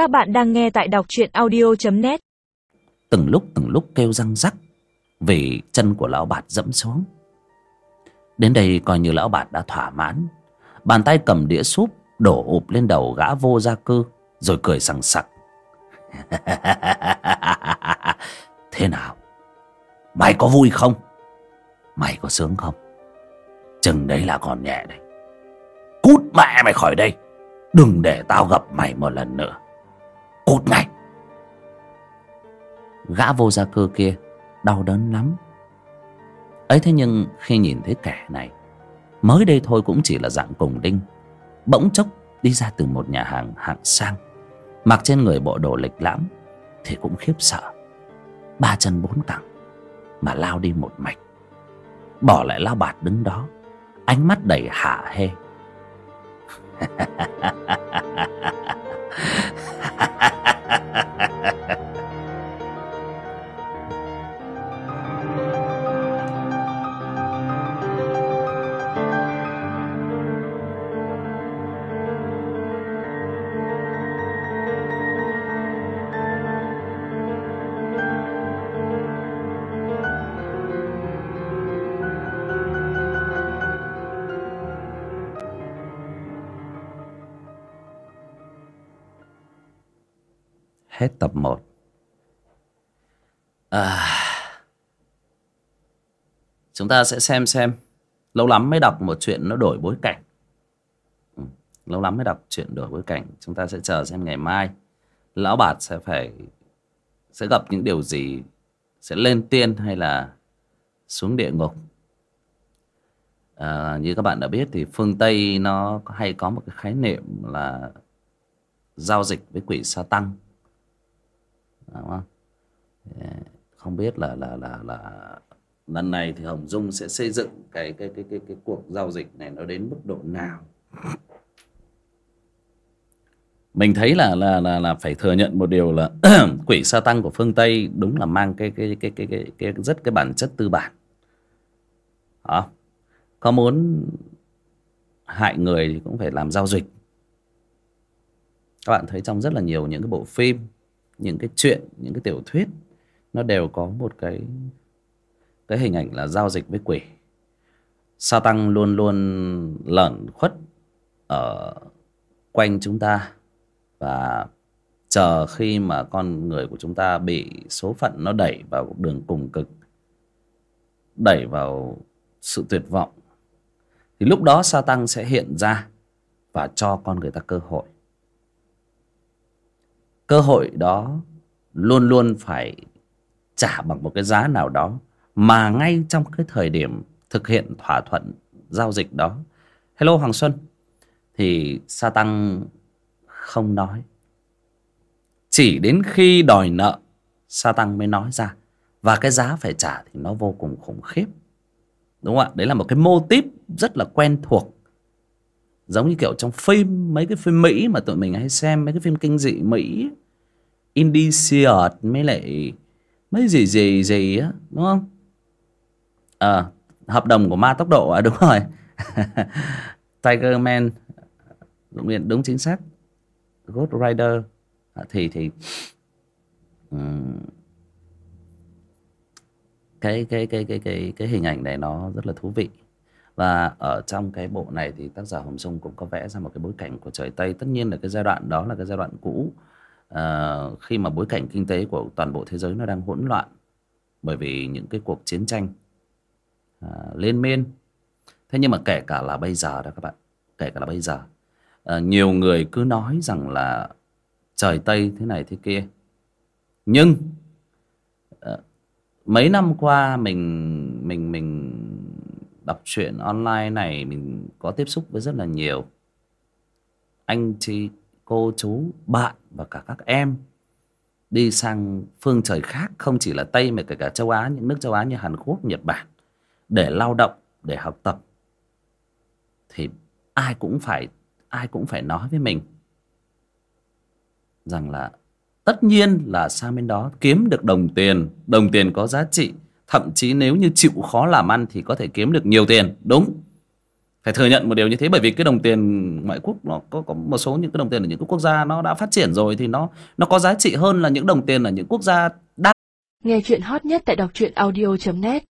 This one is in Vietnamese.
Các bạn đang nghe tại đọc truyện audio.net Từng lúc từng lúc kêu răng rắc Vì chân của lão bạt dẫm xuống. Đến đây coi như lão bạt đã thỏa mãn. Bàn tay cầm đĩa súp Đổ ụp lên đầu gã vô gia cư, Rồi cười sằng sặc. Thế nào? Mày có vui không? Mày có sướng không? Chừng đấy là còn nhẹ đấy. Cút mẹ mày khỏi đây. Đừng để tao gặp mày một lần nữa. Cút ngay Gã vô gia cư kia Đau đớn lắm. Ấy thế nhưng khi nhìn thấy kẻ này, Mới đây thôi cũng chỉ là dạng cùng đinh, Bỗng chốc đi ra từ một nhà hàng hạng sang, Mặc trên người bộ đồ lịch lãm, Thì cũng khiếp sợ. Ba chân bốn cẳng Mà lao đi một mạch. Bỏ lại lao bạt đứng đó, Ánh mắt đầy hạ hê. Hết tập 1 à, Chúng ta sẽ xem xem. Lâu lắm mới đọc một chuyện nó đổi bối cảnh. Ừ, Lâu lắm mới đọc chuyện đổi bối cảnh. Chúng ta sẽ chờ xem ngày mai. Lão Bạt sẽ phải Sẽ gặp những điều gì? Sẽ lên tiên hay là Xuống địa ngục? À, Như các bạn đã biết thì phương Tây nó hay có một cái khái niệm là Giao dịch với quỷ sa tăng đúng không? không biết là là là là lần này thì Hồng Dung sẽ xây dựng cái cái cái cái cái cuộc giao dịch này nó đến mức độ nào? Mình thấy là là là là phải thừa nhận một điều là quỷ sa tăng của phương Tây đúng là mang cái cái cái cái cái, cái, rất cái bản chất tư bản. Đó. Có muốn hại người thì cũng phải làm giao dịch. Các bạn thấy trong rất là nhiều những cái bộ phim những cái chuyện, những cái tiểu thuyết, nó đều có một cái cái hình ảnh là giao dịch với quỷ. Sa tăng luôn luôn lẩn khuất ở quanh chúng ta và chờ khi mà con người của chúng ta bị số phận nó đẩy vào đường cùng cực, đẩy vào sự tuyệt vọng, thì lúc đó sa tăng sẽ hiện ra và cho con người ta cơ hội cơ hội đó luôn luôn phải trả bằng một cái giá nào đó mà ngay trong cái thời điểm thực hiện thỏa thuận giao dịch đó. Hello hoàng xuân. Thì sa tăng không nói. Chỉ đến khi đòi nợ, sa tăng mới nói ra. Và cái giá phải trả thì nó vô cùng khủng khiếp. Đúng không ạ? Đấy là một cái mô típ rất là quen thuộc giống như kiểu trong phim mấy cái phim mỹ mà tụi mình hay xem mấy cái phim kinh dị mỹ Indiciert mới lại mấy gì gì gì á đúng không? À, hợp đồng của ma tốc độ à? Đúng rồi. Tiger Man đúng, đúng chính xác. Ghost Rider à, thì thì um, cái, cái cái cái cái cái hình ảnh này nó rất là thú vị và ở trong cái bộ này thì tác giả Hồng Dung cũng có vẽ ra một cái bối cảnh của trời Tây. Tất nhiên là cái giai đoạn đó là cái giai đoạn cũ. Uh, khi mà bối cảnh kinh tế của toàn bộ thế giới nó đang hỗn loạn bởi vì những cái cuộc chiến tranh uh, liên miên. Thế nhưng mà kể cả là bây giờ đó các bạn kể cả là bây giờ uh, nhiều người cứ nói rằng là trời tây thế này thế kia. Nhưng uh, mấy năm qua mình mình mình đọc truyện online này mình có tiếp xúc với rất là nhiều. Anh chị, cô chú, bạn và cả các em đi sang phương trời khác, không chỉ là tây mà kể cả châu á, những nước châu á như hàn quốc, nhật bản, để lao động, để học tập, thì ai cũng phải, ai cũng phải nói với mình rằng là tất nhiên là sang bên đó kiếm được đồng tiền. Đồng tiền có giá trị thậm chí nếu như chịu khó làm ăn thì có thể kiếm được nhiều tiền. Đúng. Phải thừa nhận một điều như thế bởi vì cái đồng tiền ngoại quốc nó có có một số những cái đồng tiền ở những quốc gia nó đã phát triển rồi thì nó nó có giá trị hơn là những đồng tiền ở những quốc gia đa Nghe chuyện hot nhất tại đọc truyện audio.net